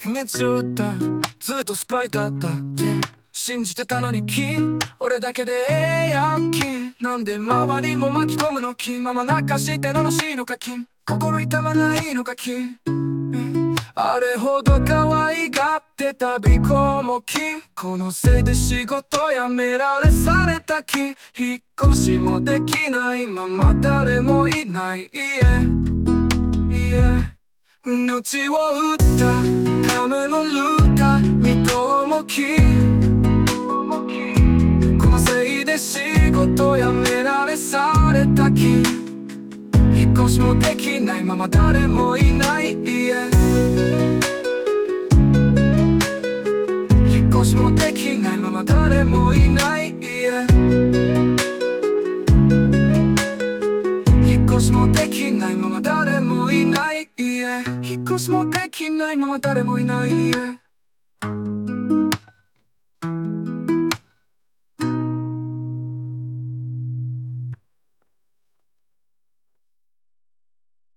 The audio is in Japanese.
秘密を打った。ずっとスパイだった信じてたのに金。俺だけでええやん金なんで周りも巻き込むの金ママ泣かして楽しいのか金。心痛まないのか金。あれほど可愛がってたビコも金。このせいで仕事辞められされた金引っ越しもできないまま誰もいない。家命を打ったためのルータ二頭も金このせいで仕事辞められされた金引っ越しもできないまま誰もいない家。引っ越しもできないまま誰もいない家。引っ越しもできないまま誰もいない家。引っ越しもできないまま誰もいない家。